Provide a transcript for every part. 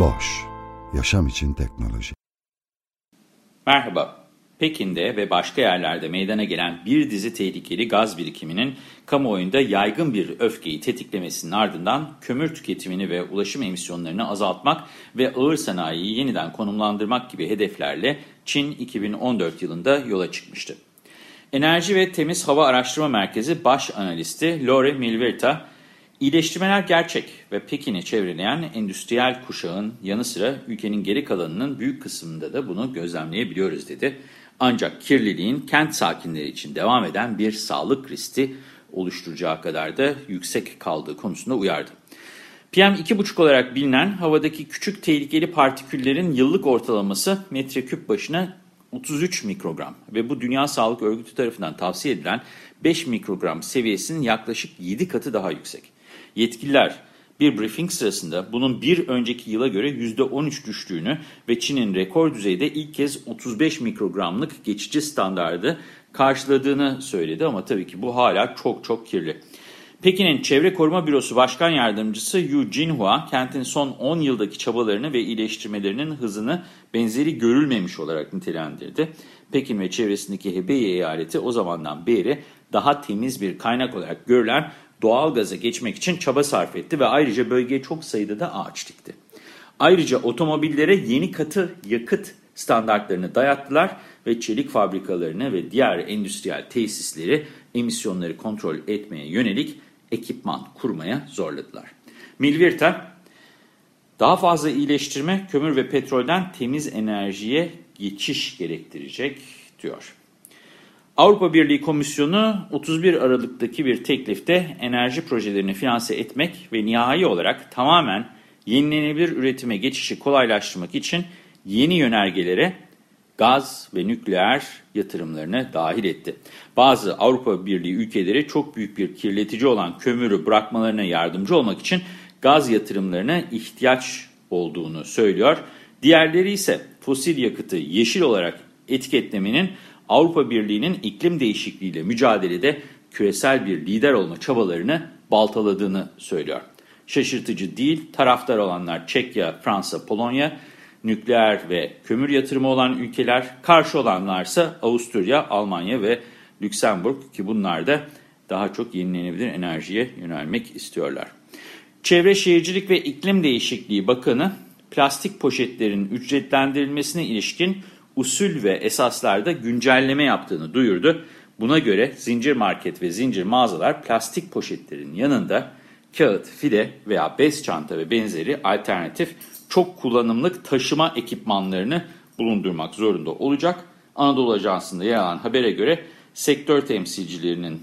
Boş, yaşam için teknoloji. Merhaba. Pekin'de ve başka yerlerde meydana gelen bir dizi tehlikeli gaz birikiminin kamuoyunda yaygın bir öfkeyi tetiklemesinin ardından kömür tüketimini ve ulaşım emisyonlarını azaltmak ve ağır sanayiyi yeniden konumlandırmak gibi hedeflerle Çin 2014 yılında yola çıkmıştı. Enerji ve Temiz Hava Araştırma Merkezi baş analisti Lore Milverta, İyileştirmeler gerçek ve Pekin'i çevreleyen endüstriyel kuşağın yanı sıra ülkenin geri kalanının büyük kısmında da bunu gözlemleyebiliyoruz dedi. Ancak kirliliğin kent sakinleri için devam eden bir sağlık riski oluşturacağı kadar da yüksek kaldığı konusunda uyardı. PM2,5 olarak bilinen havadaki küçük tehlikeli partiküllerin yıllık ortalaması metreküp başına 33 mikrogram ve bu Dünya Sağlık Örgütü tarafından tavsiye edilen 5 mikrogram seviyesinin yaklaşık 7 katı daha yüksek. Yetkililer bir briefing sırasında bunun bir önceki yıla göre %13 düştüğünü ve Çin'in rekor düzeyde ilk kez 35 mikrogramlık geçici standardı karşıladığını söyledi ama tabii ki bu hala çok çok kirli. Pekin'in Çevre Koruma Bürosu Başkan Yardımcısı Yu Jinhua, kentin son 10 yıldaki çabalarını ve iyileştirmelerinin hızını benzeri görülmemiş olarak nitelendirdi. Pekin ve çevresindeki Hebei eyaleti o zamandan beri daha temiz bir kaynak olarak görülen doğal gaza geçmek için çaba sarf etti ve ayrıca bölgeye çok sayıda da ağaç dikti. Ayrıca otomobillere yeni katı yakıt standartlarını dayattılar ve çelik fabrikalarını ve diğer endüstriyel tesisleri emisyonları kontrol etmeye yönelik ekipman kurmaya zorladılar. Milvirta, daha fazla iyileştirme kömür ve petrolden temiz enerjiye geçiş gerektirecek diyor. Avrupa Birliği Komisyonu 31 Aralık'taki bir teklifte enerji projelerini finanse etmek ve nihai olarak tamamen yenilenebilir üretime geçişi kolaylaştırmak için yeni yönergelere gaz ve nükleer yatırımlarını dahil etti. Bazı Avrupa Birliği ülkeleri çok büyük bir kirletici olan kömürü bırakmalarına yardımcı olmak için gaz yatırımlarına ihtiyaç olduğunu söylüyor. Diğerleri ise fosil yakıtı yeşil olarak etiketlemenin Avrupa Birliği'nin iklim değişikliğiyle mücadelede küresel bir lider olma çabalarını baltaladığını söylüyor. Şaşırtıcı değil, taraftar olanlar Çekya, Fransa, Polonya, nükleer ve kömür yatırımı olan ülkeler, karşı olanlarsa Avusturya, Almanya ve Lüksemburg ki bunlar da daha çok yenilenebilir enerjiye yönelmek istiyorlar. Çevre Şehircilik ve İklim Değişikliği Bakanı, plastik poşetlerin ücretlendirilmesine ilişkin usul ve esaslarda güncelleme yaptığını duyurdu. Buna göre zincir market ve zincir mağazalar plastik poşetlerin yanında kağıt, fide veya bez çanta ve benzeri alternatif çok kullanımlık taşıma ekipmanlarını bulundurmak zorunda olacak. Anadolu Ajansı'nda yer alan habere göre sektör temsilcilerinin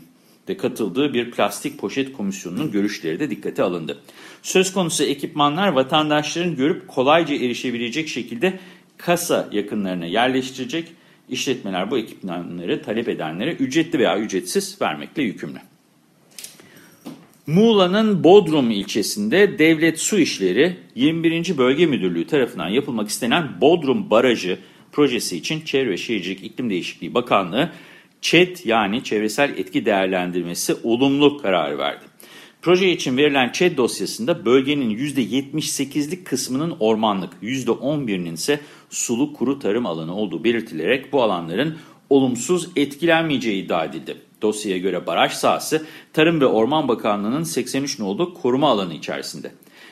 de katıldığı bir plastik poşet komisyonunun görüşleri de dikkate alındı. Söz konusu ekipmanlar vatandaşların görüp kolayca erişebilecek şekilde kasa yakınlarına yerleştirecek işletmeler bu ekipmanları talep edenlere ücretli veya ücretsiz vermekle yükümlü. Muğla'nın Bodrum ilçesinde Devlet Su İşleri 21. Bölge Müdürlüğü tarafından yapılmak istenen Bodrum Barajı projesi için Çevre ve Şehircilik İklim Değişikliği Bakanlığı ÇED yani Çevresel Etki Değerlendirmesi olumlu kararı verdi. Proje için verilen ÇED dosyasında bölgenin %78'lik kısmının ormanlık, %11'inin ise sulu kuru tarım alanı olduğu belirtilerek bu alanların olumsuz etkilenmeyeceği iddia edildi. Dosyaya göre baraj sahası Tarım ve Orman Bakanlığı'nın 83 nolu koruma alanı içerisinde.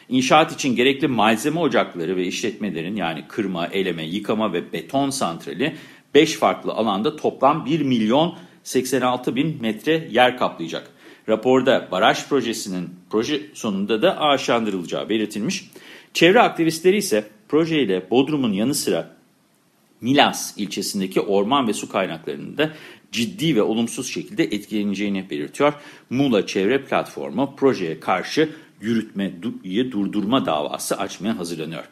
İnşaat için gerekli malzeme ocakları ve işletmelerin yani kırma, eleme, yıkama ve beton santrali 5 farklı alanda toplam 1 milyon 86 bin metre yer kaplayacak. Raporda baraj projesinin proje sonunda da ağaçlandırılacağı belirtilmiş. Çevre aktivistleri ise projeyle Bodrum'un yanı sıra Milas ilçesindeki orman ve su kaynaklarının da ciddi ve olumsuz şekilde etkileneceğini belirtiyor. Muğla Çevre Platformu projeye karşı yürütmeyi durdurma davası açmaya hazırlanıyor.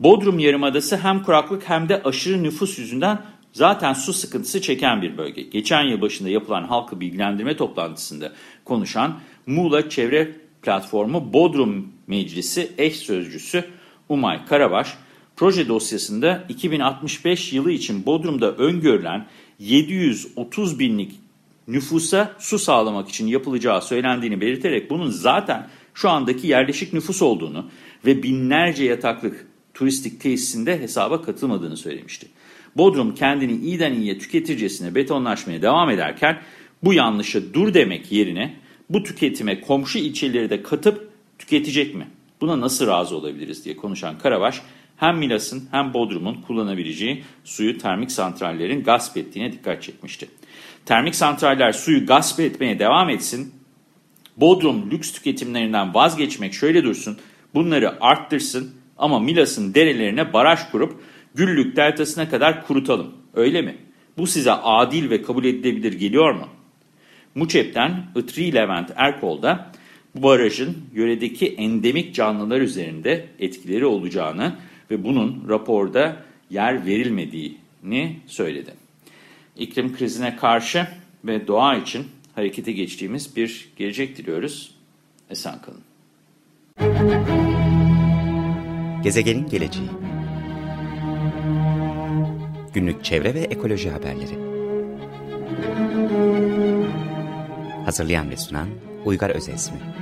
Bodrum Yarımadası hem kuraklık hem de aşırı nüfus yüzünden zaten su sıkıntısı çeken bir bölge. Geçen yıl başında yapılan halkı bilgilendirme toplantısında konuşan Muğla Çevre Platformu Bodrum Meclisi eş sözcüsü Umay Karabaş, proje dosyasında 2065 yılı için Bodrum'da öngörülen 730 binlik nüfusa su sağlamak için yapılacağı söylendiğini belirterek bunun zaten şu andaki yerleşik nüfus olduğunu ve binlerce yataklık turistik tesisinde hesaba katılmadığını söylemişti. Bodrum kendini iyiden iyiye tüketircesine betonlaşmaya devam ederken bu yanlışa dur demek yerine bu tüketime komşu ilçeleri de katıp tüketecek mi? Buna nasıl razı olabiliriz diye konuşan Karabaş hem Milas'ın hem Bodrum'un kullanabileceği suyu termik santrallerin gasp ettiğine dikkat çekmişti. Termik santraller suyu gasp etmeye devam etsin, Bodrum lüks tüketimlerinden vazgeçmek şöyle dursun, bunları arttırsın ama Milas'ın derelerine baraj kurup Güllük deltasına kadar kurutalım. Öyle mi? Bu size adil ve kabul edilebilir geliyor mu? Muçep'ten Itri Levent Erkol da bu barajın yöredeki endemik canlılar üzerinde etkileri olacağını ve bunun raporda yer verilmediğini söyledi. İklim krizine karşı ve doğa için harekete geçtiğimiz bir gelecek diliyoruz. Esen kalın. Gezegenin geleceği Günlük çevre ve ekoloji haberleri Hazırlayan ve sunan Uygar Özesmi